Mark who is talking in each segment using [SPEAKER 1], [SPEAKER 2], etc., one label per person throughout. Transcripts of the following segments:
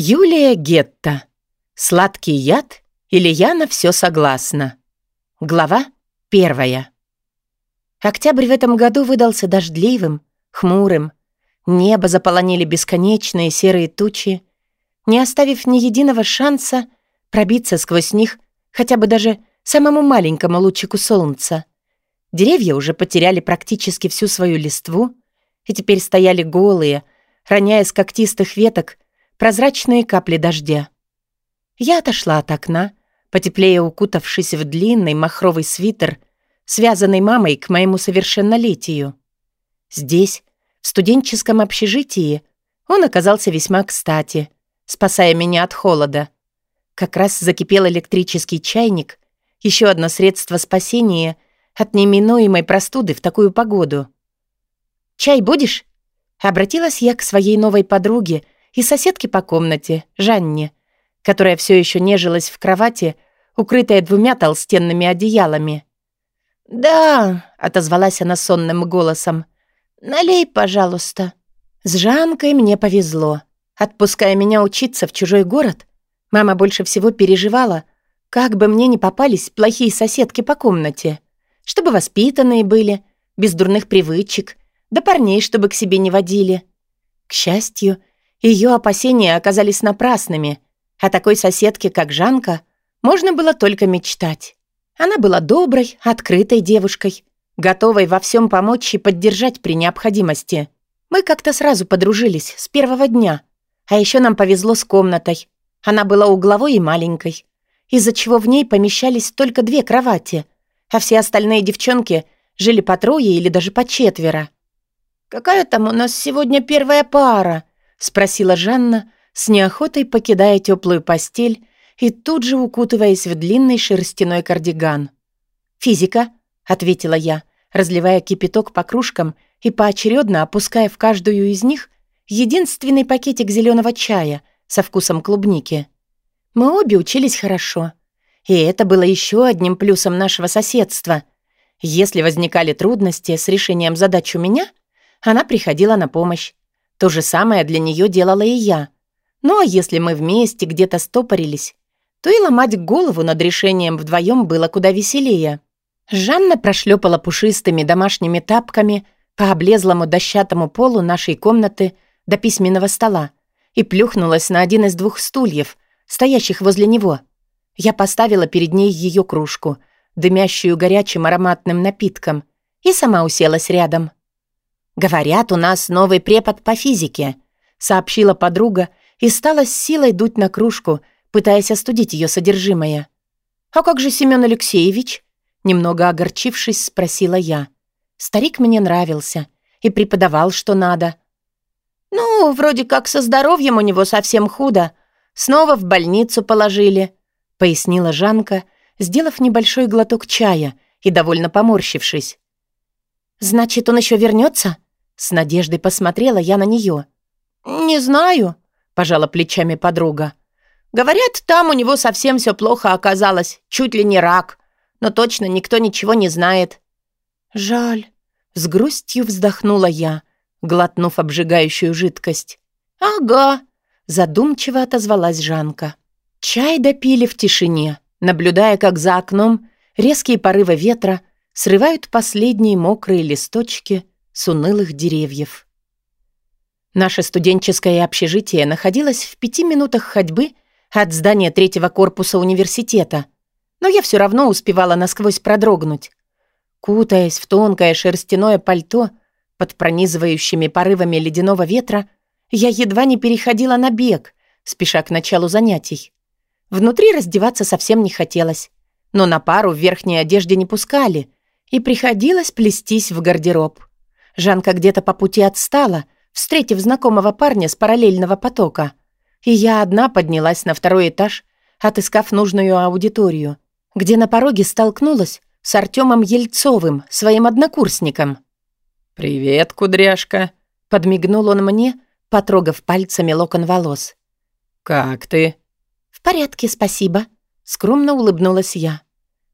[SPEAKER 1] Юлия Гетта. Сладкий яд или я на все согласна. Глава первая. Октябрь в этом году выдался дождливым, хмурым. Небо заполонили бесконечные серые тучи, не оставив ни единого шанса пробиться сквозь них хотя бы даже самому маленькому лучику солнца. Деревья уже потеряли практически всю свою листву и теперь стояли голые, роняя с когтистых веток прозрачные капли дождя. Я отошла от окна, потеплее укутавшись в длинный махровый свитер, связанный мамой к моему совершеннолетию. Здесь, в студенческом общежитии, он оказался весьма кстати, спасая меня от холода. Как раз закипел электрический чайник, еще одно средство спасения от неминуемой простуды в такую погоду. «Чай будешь?» Обратилась я к своей новой подруге — и соседки по комнате, Жанне, которая все еще нежилась в кровати, укрытая двумя толстенными одеялами. «Да», — отозвалась она сонным голосом, — «налей, пожалуйста». С Жанкой мне повезло. Отпуская меня учиться в чужой город, мама больше всего переживала, как бы мне не попались плохие соседки по комнате, чтобы воспитанные были, без дурных привычек, да парней, чтобы к себе не водили. К счастью, ее опасения оказались напрасными. О такой соседке, как Жанка, можно было только мечтать. Она была доброй, открытой девушкой, готовой во всем помочь и поддержать при необходимости. Мы как-то сразу подружились с первого дня. А еще нам повезло с комнатой. Она была угловой и маленькой, из-за чего в ней помещались только две кровати, а все остальные девчонки жили по трое или даже по четверо. «Какая там у нас сегодня первая пара?» — спросила Жанна, с неохотой покидая теплую постель и тут же укутываясь в длинный шерстяной кардиган. «Физика», — ответила я, разливая кипяток по кружкам и поочередно опуская в каждую из них единственный пакетик зеленого чая со вкусом клубники. Мы обе учились хорошо. И это было еще одним плюсом нашего соседства. Если возникали трудности с решением задач у меня, она приходила на помощь. То же самое для нее делала и я. Ну а если мы вместе где-то стопорились, то и ломать голову над решением вдвоем было куда веселее. Жанна прошлепала пушистыми домашними тапками по облезлому дощатому полу нашей комнаты до письменного стола и плюхнулась на один из двух стульев, стоящих возле него. Я поставила перед ней ее кружку, дымящую горячим ароматным напитком, и сама уселась рядом. «Говорят, у нас новый препод по физике», — сообщила подруга и стала с силой дуть на кружку, пытаясь остудить ее содержимое. «А как же Семен Алексеевич?» Немного огорчившись, спросила я. Старик мне нравился и преподавал, что надо. «Ну, вроде как со здоровьем у него совсем худо. Снова в больницу положили», — пояснила Жанка, сделав небольшой глоток чая и довольно поморщившись. «Значит, он еще вернется? С надеждой посмотрела я на нее. «Не знаю», — пожала плечами подруга. «Говорят, там у него совсем все плохо оказалось, чуть ли не рак, но точно никто ничего не знает». «Жаль», — с грустью вздохнула я, глотнув обжигающую жидкость. «Ага», — задумчиво отозвалась Жанка. Чай допили в тишине, наблюдая, как за окном резкие порывы ветра срывают последние мокрые листочки с унылых деревьев. Наше студенческое общежитие находилось в пяти минутах ходьбы от здания третьего корпуса университета, но я все равно успевала насквозь продрогнуть. Кутаясь в тонкое шерстяное пальто под пронизывающими порывами ледяного ветра, я едва не переходила на бег, спеша к началу занятий. Внутри раздеваться совсем не хотелось, но на пару в верхней одежде не пускали, и приходилось плестись в гардероб. Жанка где-то по пути отстала, встретив знакомого парня с параллельного потока. И я одна поднялась на второй этаж, отыскав нужную аудиторию, где на пороге столкнулась с Артемом Ельцовым, своим однокурсником.
[SPEAKER 2] «Привет, кудряшка», — подмигнул он мне, потрогав пальцами локон волос. «Как ты?»
[SPEAKER 1] «В порядке, спасибо», — скромно улыбнулась я.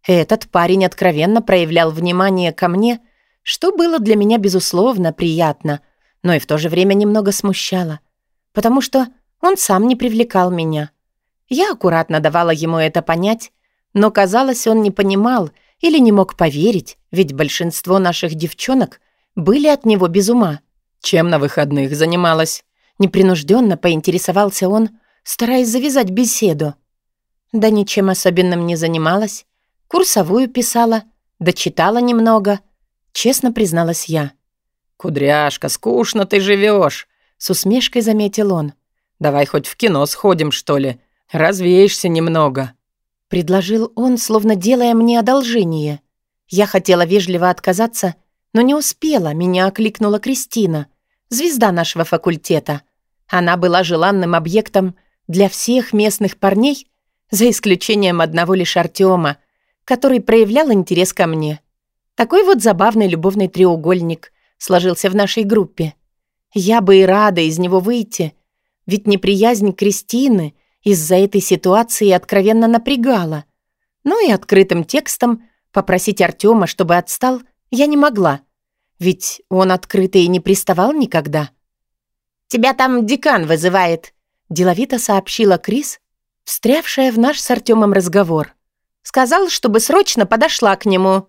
[SPEAKER 1] Этот парень откровенно проявлял внимание ко мне — что было для меня, безусловно, приятно, но и в то же время немного смущало, потому что Он сам не привлекал меня. Я аккуратно давала ему это понять, но, казалось, он не понимал или не мог поверить, ведь большинство наших девчонок были от него без ума.
[SPEAKER 2] «Чем на выходных занималась?»
[SPEAKER 1] Непринужденно поинтересовался он, стараясь завязать беседу. Да ничем особенным не занималась. Курсовую писала, дочитала немного. Честно призналась я.
[SPEAKER 2] «Кудряшка, скучно ты живешь, с усмешкой заметил он. «Давай хоть в кино сходим, что ли. Развеешься немного».
[SPEAKER 1] Предложил он, словно делая мне одолжение. Я хотела вежливо отказаться, но не успела, меня окликнула Кристина, звезда нашего факультета. Она была желанным объектом для всех местных парней, за исключением одного лишь Артема, который проявлял интерес ко мне. Такой вот забавный любовный треугольник сложился в нашей группе. Я бы и рада из него выйти, ведь неприязнь Кристины из-за этой ситуации откровенно напрягала. Ну и открытым текстом попросить Артема, чтобы отстал, я не могла. Ведь он открытый и не приставал никогда. «Тебя там декан вызывает», — деловито сообщила Крис, встрявшая в наш с Артемом разговор. «Сказал, чтобы срочно подошла к нему».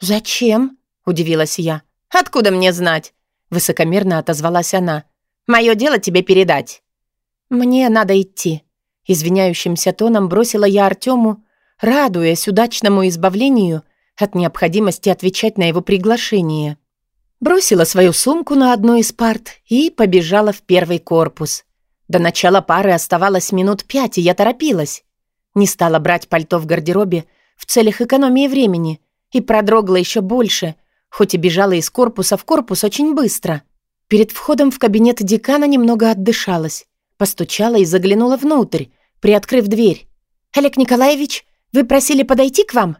[SPEAKER 1] «Зачем?» — удивилась я. «Откуда мне знать?» — высокомерно отозвалась она. «Мое дело тебе передать». «Мне надо идти», — извиняющимся тоном бросила я Артему, радуясь удачному избавлению от необходимости отвечать на его приглашение. Бросила свою сумку на одну из парт и побежала в первый корпус. До начала пары оставалось минут пять, и я торопилась. Не стала брать пальто в гардеробе в целях экономии времени и продрогла еще больше, хоть и бежала из корпуса в корпус очень быстро. Перед входом в кабинет декана немного отдышалась, постучала и заглянула внутрь, приоткрыв дверь. «Олег Николаевич, вы просили подойти к вам?»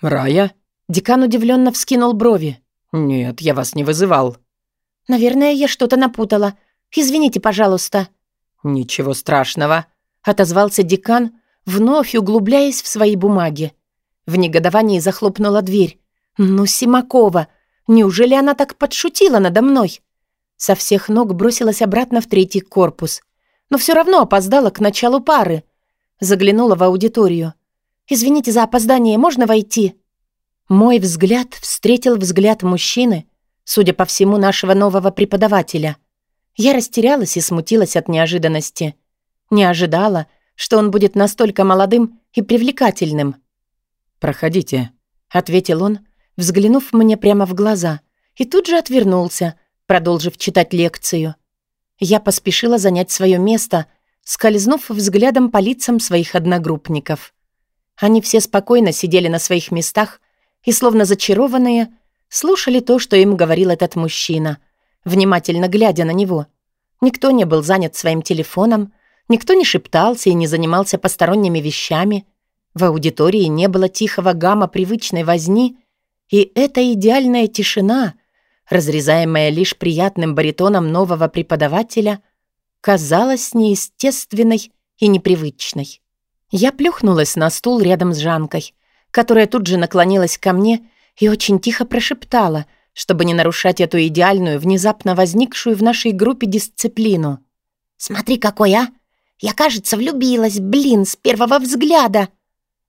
[SPEAKER 2] «Рая?»
[SPEAKER 1] Декан удивленно вскинул брови.
[SPEAKER 2] «Нет, я вас не вызывал».
[SPEAKER 1] «Наверное, я что-то напутала. Извините, пожалуйста».
[SPEAKER 2] «Ничего страшного», —
[SPEAKER 1] отозвался декан, вновь углубляясь в свои бумаги. В негодовании захлопнула дверь. «Ну, Симакова, неужели она так подшутила надо мной?» Со всех ног бросилась обратно в третий корпус. Но все равно опоздала к началу пары. Заглянула в аудиторию. «Извините за опоздание, можно войти?» Мой взгляд встретил взгляд мужчины, судя по всему, нашего нового преподавателя. Я растерялась и смутилась от неожиданности. Не ожидала, что он будет настолько молодым и привлекательным.
[SPEAKER 2] «Проходите», —
[SPEAKER 1] ответил он, взглянув мне прямо в глаза, и тут же отвернулся, продолжив читать лекцию. Я поспешила занять свое место, скользнув взглядом по лицам своих одногруппников. Они все спокойно сидели на своих местах и, словно зачарованные, слушали то, что им говорил этот мужчина — внимательно глядя на него. Никто не был занят своим телефоном, никто не шептался и не занимался посторонними вещами. В аудитории не было тихого гамма привычной возни, и эта идеальная тишина, разрезаемая лишь приятным баритоном нового преподавателя, казалась неестественной и непривычной. Я плюхнулась на стул рядом с Жанкой, которая тут же наклонилась ко мне и очень тихо прошептала — чтобы не нарушать эту идеальную, внезапно возникшую в нашей группе дисциплину. «Смотри, какой, а! Я, кажется, влюбилась, блин, с первого взгляда!»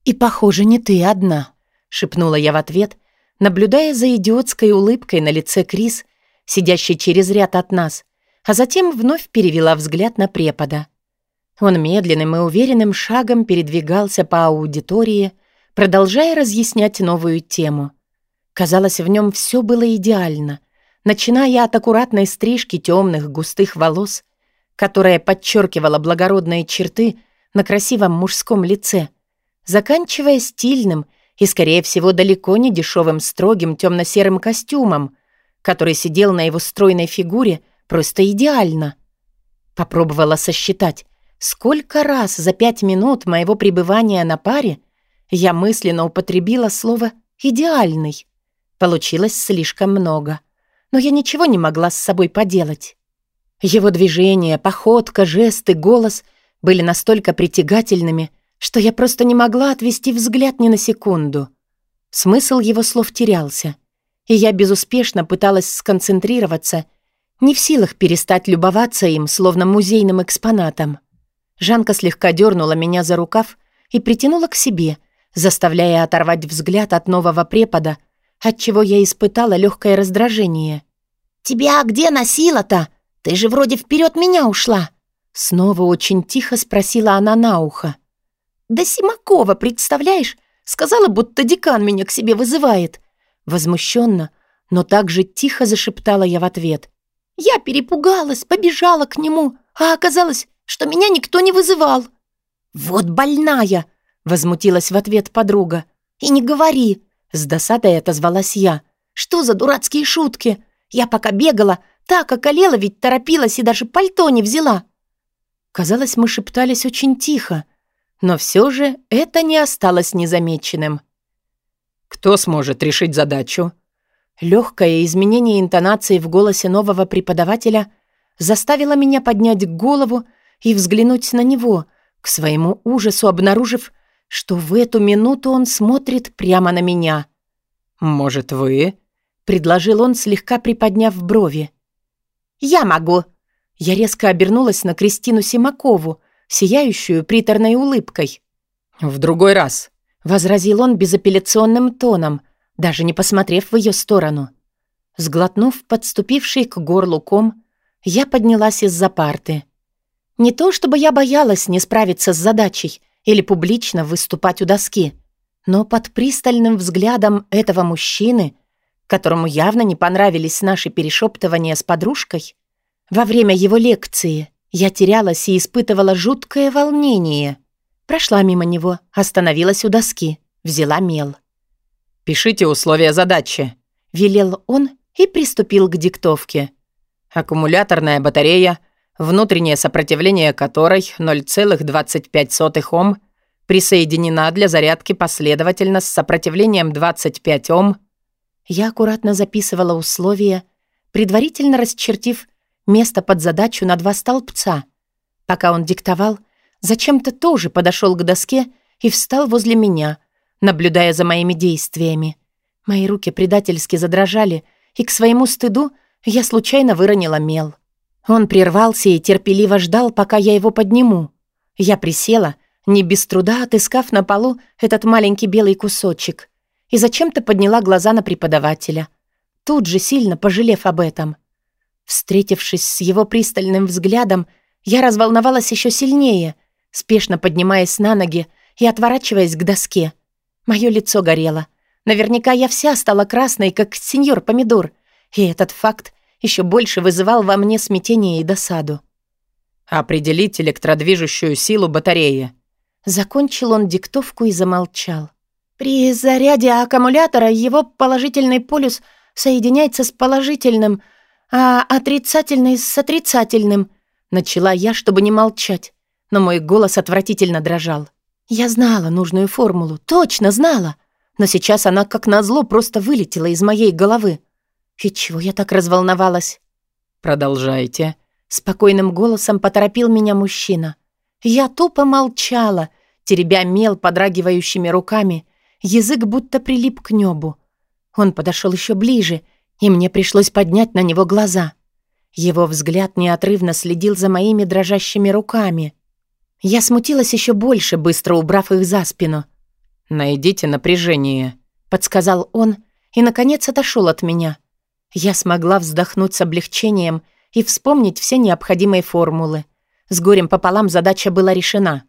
[SPEAKER 1] «И, похоже, не ты одна», — шепнула я в ответ, наблюдая за идиотской улыбкой на лице Крис, сидящей через ряд от нас, а затем вновь перевела взгляд на препода. Он медленным и уверенным шагом передвигался по аудитории, продолжая разъяснять новую тему — Казалось, в нем все было идеально, начиная от аккуратной стрижки темных густых волос, которая подчеркивала благородные черты на красивом мужском лице, заканчивая стильным и, скорее всего, далеко не дешевым строгим темно-серым костюмом, который сидел на его стройной фигуре просто идеально. Попробовала сосчитать, сколько раз за пять минут моего пребывания на паре я мысленно употребила слово «идеальный». Получилось слишком много. Но я ничего не могла с собой поделать. Его движения, походка, жесты, голос были настолько притягательными, что я просто не могла отвести взгляд ни на секунду. Смысл его слов терялся, и я безуспешно пыталась сконцентрироваться, не в силах перестать любоваться им, словно музейным экспонатом. Жанка слегка дернула меня за рукав и притянула к себе, заставляя оторвать взгляд от нового препода, отчего я испытала легкое раздражение. «Тебя где носила-то? Ты же вроде вперед меня ушла!» Снова очень тихо спросила она на ухо. «Да Симакова, представляешь? Сказала, будто декан меня к себе вызывает». Возмущенно, но так же тихо зашептала я в ответ. «Я перепугалась, побежала к нему, а оказалось, что меня никто не вызывал». «Вот больная!» — возмутилась в ответ подруга. «И не говори!» — с досадой отозвалась я. «Что за дурацкие шутки? Я пока бегала, так околела, ведь торопилась и даже пальто не взяла». Казалось, мы шептались очень тихо, но все же это не осталось незамеченным.
[SPEAKER 2] «Кто сможет решить задачу?»
[SPEAKER 1] Легкое изменение интонации в голосе нового преподавателя заставило меня поднять голову и взглянуть на него, к своему ужасу обнаружив, что в эту минуту он смотрит прямо на меня.
[SPEAKER 2] «Может, вы?»
[SPEAKER 1] — предложил он, слегка приподняв брови. «Я могу!» Я резко обернулась на Кристину Симакову, сияющую приторной улыбкой.
[SPEAKER 2] «В другой раз», —
[SPEAKER 1] возразил он безапелляционным тоном, даже не посмотрев в ее сторону. Сглотнув подступивший к горлу ком, я поднялась из-за парты. Не то чтобы я боялась не справиться с задачей или публично выступать у доски, но под пристальным взглядом этого мужчины, которому явно не понравились наши перешептывания с подружкой, во время его лекции я терялась и испытывала жуткое волнение. Прошла мимо него, остановилась у доски, взяла мел.
[SPEAKER 2] «Пишите условия задачи», —
[SPEAKER 1] велел он и приступил к диктовке.
[SPEAKER 2] «Аккумуляторная батарея, внутреннее сопротивление которой 0,25 Ом, присоединена для зарядки последовательно с сопротивлением 25 Ом».
[SPEAKER 1] Я аккуратно записывала условия, предварительно расчертив место под задачу на два столбца. Пока он диктовал, зачем-то тоже подошел к доске и встал возле меня, наблюдая за моими действиями. Мои руки предательски задрожали, и к своему стыду я случайно выронила мел. Он прервался и терпеливо ждал, пока я его подниму. Я присела, не без труда отыскав на полу этот маленький белый кусочек, и зачем-то подняла глаза на преподавателя, тут же сильно пожалев об этом. Встретившись с его пристальным взглядом, я разволновалась еще сильнее, спешно поднимаясь на ноги и отворачиваясь к доске. Мое лицо горело. Наверняка я вся стала красной, как сеньор Помидор, и этот факт еще больше вызывал во мне смятение и досаду.
[SPEAKER 2] «Определить электродвижущую силу батареи».
[SPEAKER 1] Закончил он диктовку и замолчал. «При заряде аккумулятора его положительный полюс соединяется с положительным, а отрицательный с отрицательным», — начала я, чтобы не молчать, но мой голос отвратительно дрожал. Я знала нужную формулу, точно знала, но сейчас она, как назло, просто вылетела из моей головы. И чего я так разволновалась?
[SPEAKER 2] «Продолжайте», —
[SPEAKER 1] спокойным голосом поторопил меня мужчина. Я тупо молчала, теребя мел подрагивающими руками, язык будто прилип к небу. Он подошел еще ближе — и мне пришлось поднять на него глаза. Его взгляд неотрывно следил за моими дрожащими руками. Я смутилась еще больше, быстро убрав их за спину.
[SPEAKER 2] «Найдите напряжение», —
[SPEAKER 1] подсказал он, и, наконец, отошел от меня. Я смогла вздохнуть с облегчением и вспомнить все необходимые формулы. С горем пополам задача была решена.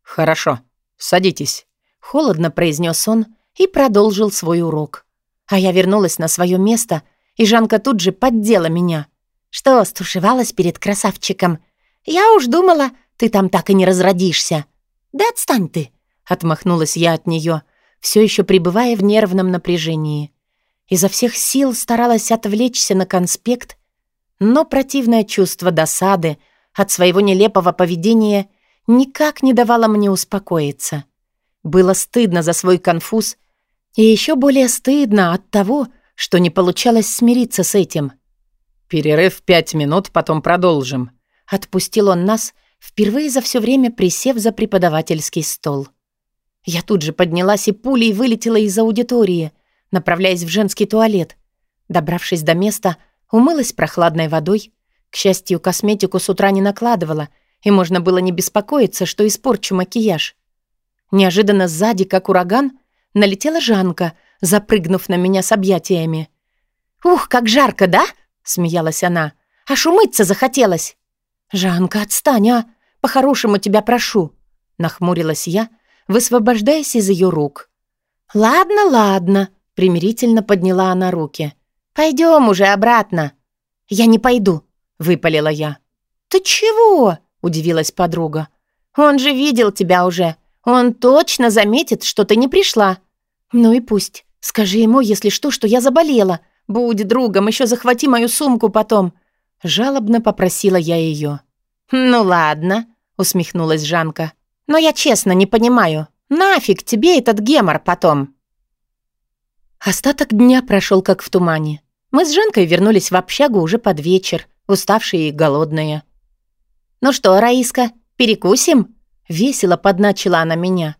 [SPEAKER 2] «Хорошо, садитесь», —
[SPEAKER 1] холодно произнес он и продолжил свой урок. А я вернулась на свое место, и Жанка тут же поддела меня. «Что, стушевалась перед красавчиком? Я уж думала, ты там так и не разродишься». «Да отстань ты!» — отмахнулась я от нее, все еще пребывая в нервном напряжении. Изо всех сил старалась отвлечься на конспект, но противное чувство досады от своего нелепого поведения никак не давало мне успокоиться. Было стыдно за свой конфуз и еще более стыдно от того, что не получалось смириться с этим.
[SPEAKER 2] «Перерыв пять минут, потом продолжим».
[SPEAKER 1] Отпустил он нас, впервые за все время присев за преподавательский стол. Я тут же поднялась и пулей вылетела из аудитории, направляясь в женский туалет. Добравшись до места, умылась прохладной водой. К счастью, косметику с утра не накладывала и можно было не беспокоиться, что испорчу макияж. Неожиданно сзади, как ураган, налетела Жанка, запрыгнув на меня с объятиями. «Ух, как жарко, да?» — смеялась она. «Аж умыться захотелось!» «Жанка, отстань, а! По-хорошему тебя прошу!» — нахмурилась я, высвобождаясь из ее рук. «Ладно, ладно», — примирительно подняла она руки. «Пойдем уже обратно». «Я не пойду», — выпалила я. «Ты чего?» — удивилась подруга. «Он же видел тебя уже. Он точно заметит, что ты не пришла». «Ну и пусть. Скажи ему, если что, что я заболела. Будь другом, еще захвати мою сумку потом». Жалобно попросила я ее. «Ну ладно», — усмехнулась Жанка. «Но я честно не понимаю, нафиг тебе этот гемор потом?» Остаток дня прошел как в тумане. Мы с Жанкой вернулись в общагу уже под вечер, уставшие и голодные. «Ну что, Раиска, перекусим?» Весело подначила она меня.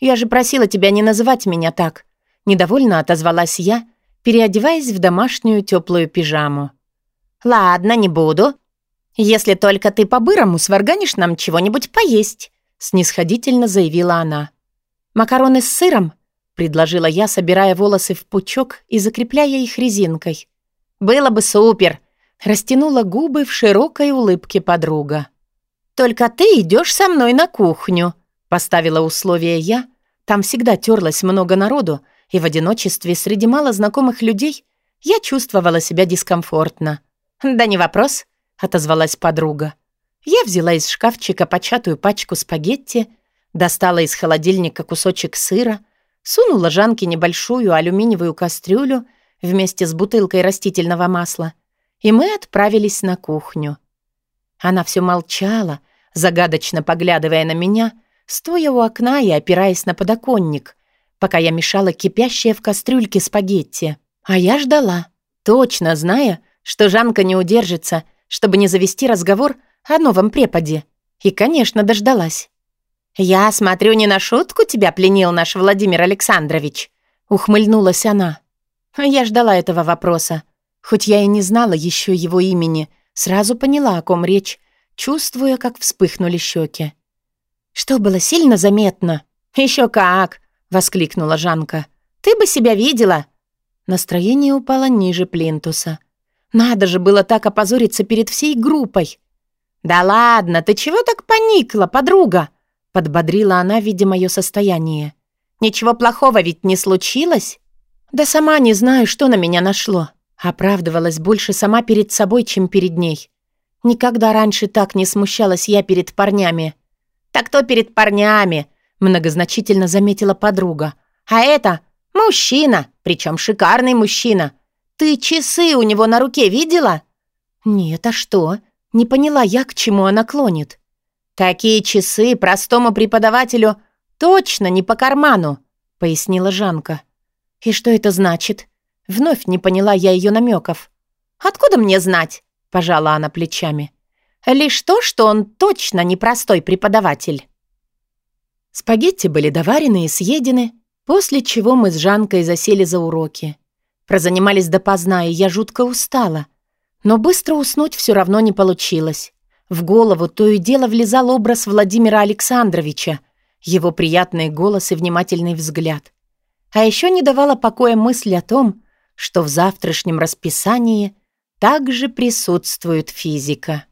[SPEAKER 1] «Я же просила тебя не называть меня так». Недовольно отозвалась я, переодеваясь в домашнюю теплую пижаму. «Ладно, не буду. Если только ты по-бырому сварганишь нам чего-нибудь поесть», снисходительно заявила она. «Макароны с сыром?» предложила я, собирая волосы в пучок и закрепляя их резинкой. «Было бы супер!» растянула губы в широкой улыбке подруга. «Только ты идешь со мной на кухню», поставила условие я. Там всегда терлось много народу, и в одиночестве среди мало знакомых людей я чувствовала себя дискомфортно. «Да не вопрос», — отозвалась подруга. Я взяла из шкафчика початую пачку спагетти, достала из холодильника кусочек сыра, сунула Жанке небольшую алюминиевую кастрюлю вместе с бутылкой растительного масла, и мы отправились на кухню. Она все молчала, загадочно поглядывая на меня, стоя у окна и опираясь на подоконник, пока я мешала кипящее в кастрюльке спагетти. А я ждала, точно зная, что Жанка не удержится, чтобы не завести разговор о новом преподе. И, конечно, дождалась. «Я смотрю, не на шутку тебя пленил наш Владимир Александрович», — ухмыльнулась она. Я ждала этого вопроса. Хоть я и не знала еще его имени, сразу поняла, о ком речь, чувствуя, как вспыхнули щеки. «Что было сильно заметно?» Еще как!» — воскликнула Жанка. «Ты бы себя видела!» Настроение упало ниже плинтуса. Надо же было так опозориться перед всей группой. «Да ладно, ты чего так поникла, подруга?» Подбодрила она, видя мое состояние. «Ничего плохого ведь не случилось?» «Да сама не знаю, что на меня нашло». Оправдывалась больше сама перед собой, чем перед ней. Никогда раньше так не смущалась я перед парнями. «Так кто перед парнями?» Многозначительно заметила подруга. «А это мужчина, причем шикарный мужчина. Ты часы у него на руке видела?» «Нет, а что?» Не поняла я, к чему она клонит. «Такие часы простому преподавателю точно не по карману», — пояснила Жанка. «И что это значит?» Вновь не поняла я ее намеков. «Откуда мне знать?» — пожала она плечами. «Лишь то, что он точно непростой преподаватель». Спагетти были доварены и съедены, после чего мы с Жанкой засели за уроки. Прозанимались допоздна, и я жутко устала. Но быстро уснуть все равно не получилось. В голову то и дело влезал образ Владимира Александровича, его приятный голос и внимательный взгляд. А еще не давала покоя мысль о том, что в завтрашнем расписании также присутствует физика.